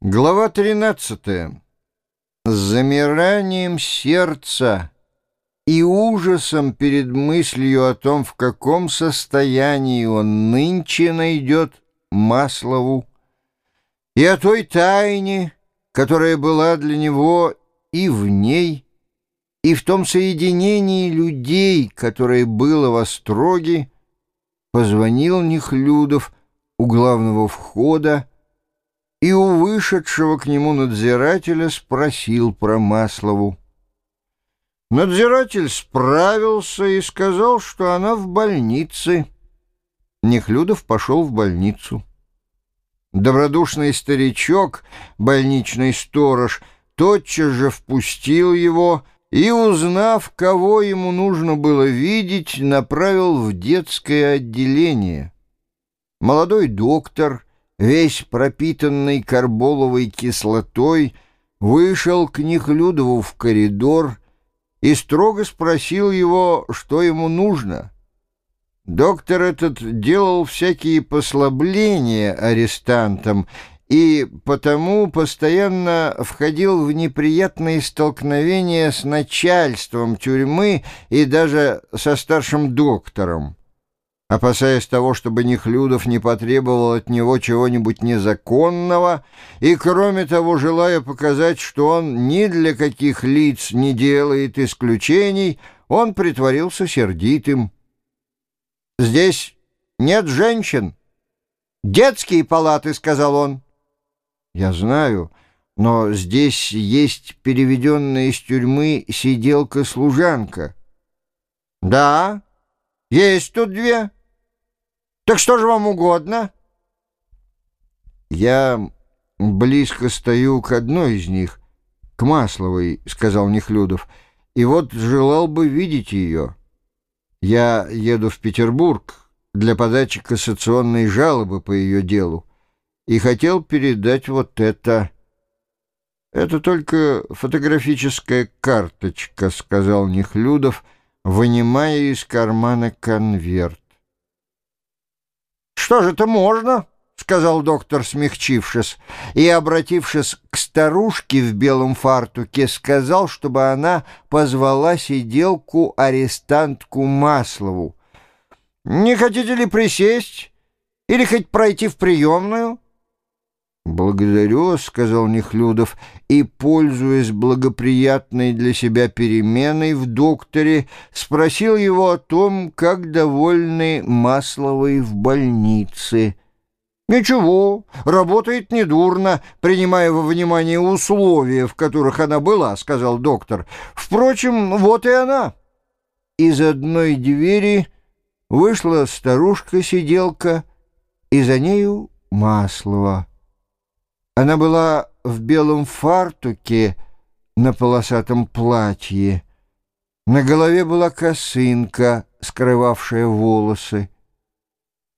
Глава 13. С замиранием сердца и ужасом перед мыслью о том, в каком состоянии он нынче найдет Маслову, и о той тайне, которая была для него и в ней, и в том соединении людей, которое было в Остроге, позвонил Нехлюдов у главного входа, и у вышедшего к нему надзирателя спросил про Маслову. Надзиратель справился и сказал, что она в больнице. Нехлюдов пошел в больницу. Добродушный старичок, больничный сторож, тотчас же впустил его и, узнав, кого ему нужно было видеть, направил в детское отделение. Молодой доктор — весь пропитанный карболовой кислотой, вышел к Нехлюдову в коридор и строго спросил его, что ему нужно. Доктор этот делал всякие послабления арестантам и потому постоянно входил в неприятные столкновения с начальством тюрьмы и даже со старшим доктором. Опасаясь того, чтобы Нехлюдов не потребовал от него чего-нибудь незаконного, и, кроме того, желая показать, что он ни для каких лиц не делает исключений, он притворился сердитым. «Здесь нет женщин. Детские палаты», — сказал он. «Я знаю, но здесь есть переведенная из тюрьмы сиделка-служанка». «Да, есть тут две». Так что же вам угодно? Я близко стою к одной из них, к Масловой, — сказал Нехлюдов, — и вот желал бы видеть ее. Я еду в Петербург для подачи кассационной жалобы по ее делу и хотел передать вот это. «Это только фотографическая карточка», — сказал Нехлюдов, вынимая из кармана конверт. «Что же это можно?» — сказал доктор, смягчившись, и, обратившись к старушке в белом фартуке, сказал, чтобы она позвала сиделку-арестантку Маслову. «Не хотите ли присесть или хоть пройти в приемную?» «Благодарю», — сказал Нехлюдов, и, пользуясь благоприятной для себя переменой в докторе, спросил его о том, как довольны Масловой в больнице. «Ничего, работает недурно, принимая во внимание условия, в которых она была», — сказал доктор. «Впрочем, вот и она». Из одной двери вышла старушка-сиделка, и за нею Маслова. Она была в белом фартуке на полосатом платье. На голове была косынка, скрывавшая волосы.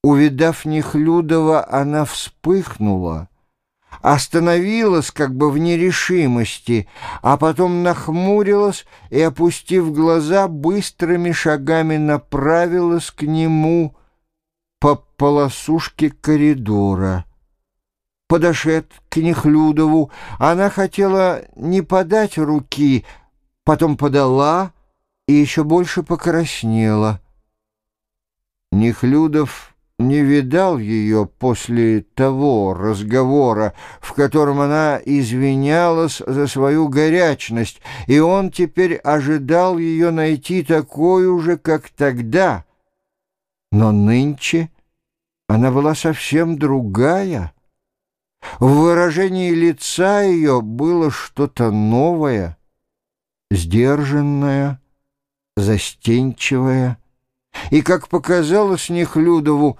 Увидав Нехлюдова, она вспыхнула, остановилась как бы в нерешимости, а потом нахмурилась и, опустив глаза, быстрыми шагами направилась к нему по полосушке коридора подошед к Нехлюдову, она хотела не подать руки, потом подала и еще больше покраснела. Нехлюдов не видал ее после того разговора, в котором она извинялась за свою горячность, и он теперь ожидал ее найти такой же, как тогда. Но нынче она была совсем другая — в выражении лица ее было что-то новое, сдержанное, застенчивое и, как показалось Нехлюдову,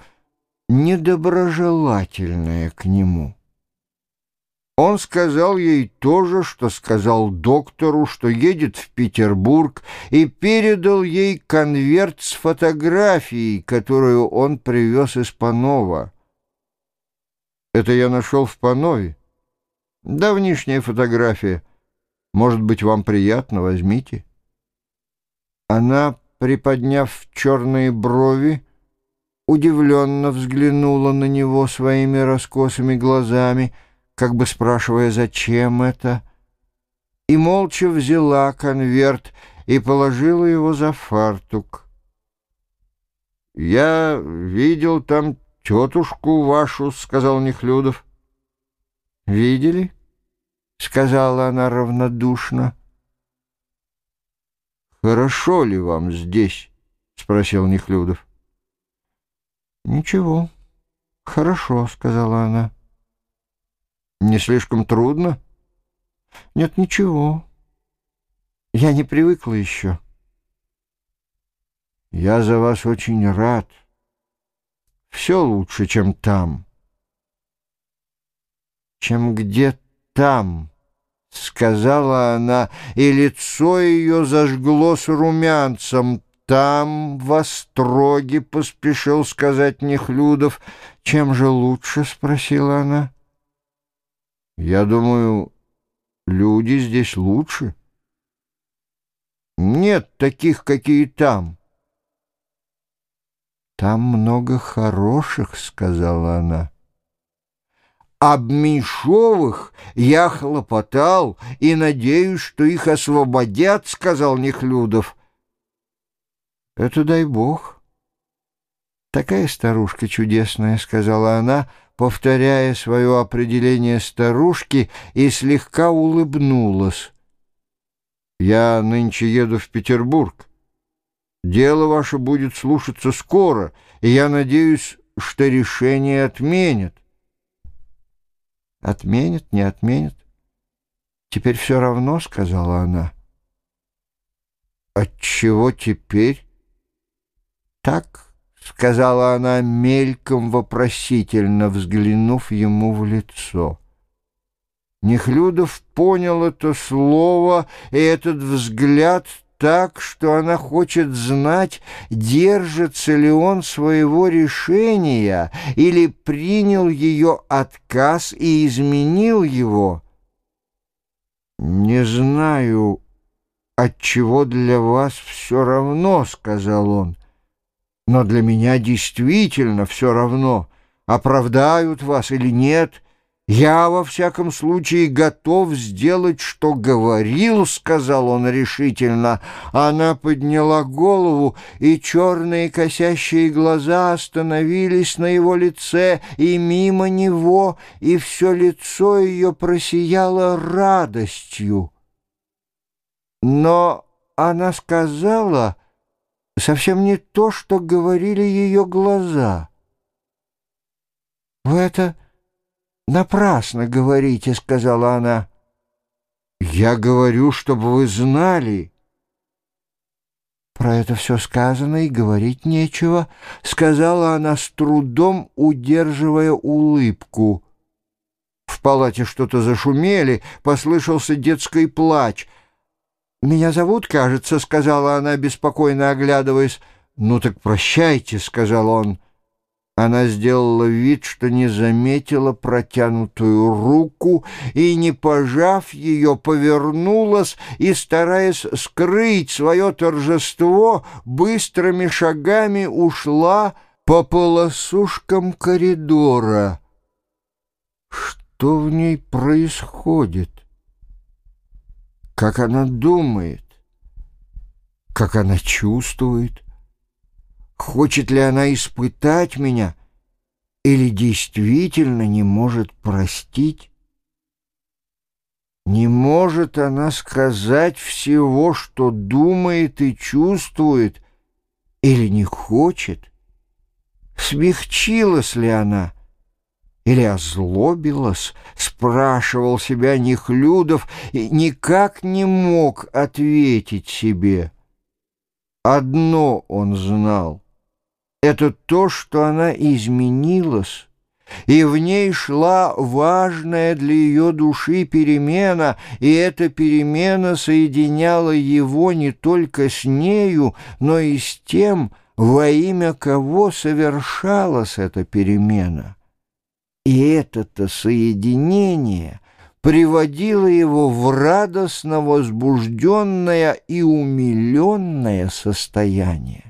недоброжелательное к нему. Он сказал ей то же, что сказал доктору, что едет в Петербург, и передал ей конверт с фотографией, которую он привез из Панова. Это я нашел в Панове. Давнишняя фотография. Может быть, вам приятно, возьмите. Она, приподняв черные брови, удивленно взглянула на него своими раскосыми глазами, как бы спрашивая, зачем это, и молча взяла конверт и положила его за фартук. «Я видел там тетушку вашу», — сказал Нехлюдов. «Видели?» — сказала она равнодушно. «Хорошо ли вам здесь?» — спросил Нехлюдов. «Ничего, хорошо», — сказала она. «Не слишком трудно?» «Нет, ничего. Я не привыкла еще». Я за вас очень рад. Все лучше, чем там. Чем где там, — сказала она, и лицо ее зажглось румянцем. Там, в Остроге, — поспешил сказать Нехлюдов. Чем же лучше, — спросила она. Я думаю, люди здесь лучше. Нет таких, какие там. «Там много хороших», — сказала она. Об Меньшовых я хлопотал и надеюсь, что их освободят, — сказал Нехлюдов. Это дай бог. Такая старушка чудесная, — сказала она, повторяя свое определение старушки и слегка улыбнулась. Я нынче еду в Петербург. Дело ваше будет слушаться скоро, и я надеюсь, что решение отменят. Отменят, не отменят. Теперь все равно, — сказала она. Отчего теперь? Так, — сказала она мельком вопросительно, взглянув ему в лицо. Нехлюдов понял это слово и этот взгляд так, что она хочет знать, держится ли он своего решения или принял ее отказ и изменил его. «Не знаю, отчего для вас все равно», — сказал он, — «но для меня действительно все равно, оправдают вас или нет». «Я, во всяком случае, готов сделать, что говорил», — сказал он решительно. Она подняла голову, и черные косящие глаза остановились на его лице и мимо него, и все лицо ее просияло радостью. Но она сказала совсем не то, что говорили ее глаза. «Вы это...» «Напрасно говорите», — сказала она. «Я говорю, чтобы вы знали». «Про это все сказано и говорить нечего», — сказала она с трудом, удерживая улыбку. В палате что-то зашумели, послышался детский плач. «Меня зовут, кажется», — сказала она, беспокойно оглядываясь. «Ну так прощайте», — сказал он. Она сделала вид, что не заметила протянутую руку и, не пожав ее, повернулась и, стараясь скрыть свое торжество, быстрыми шагами ушла по полосушкам коридора. Что в ней происходит? Как она думает? Как она чувствует? Хочет ли она испытать меня или действительно не может простить? Не может она сказать всего, что думает и чувствует, или не хочет? Смягчилась ли она? Или озлобилась, спрашивал себя Нехлюдов и никак не мог ответить себе. Одно он знал — это то, что она изменилась, и в ней шла важная для ее души перемена, и эта перемена соединяла его не только с нею, но и с тем, во имя кого совершалась эта перемена. И это-то соединение приводило его в радостно возбужденное и умиленное состояние.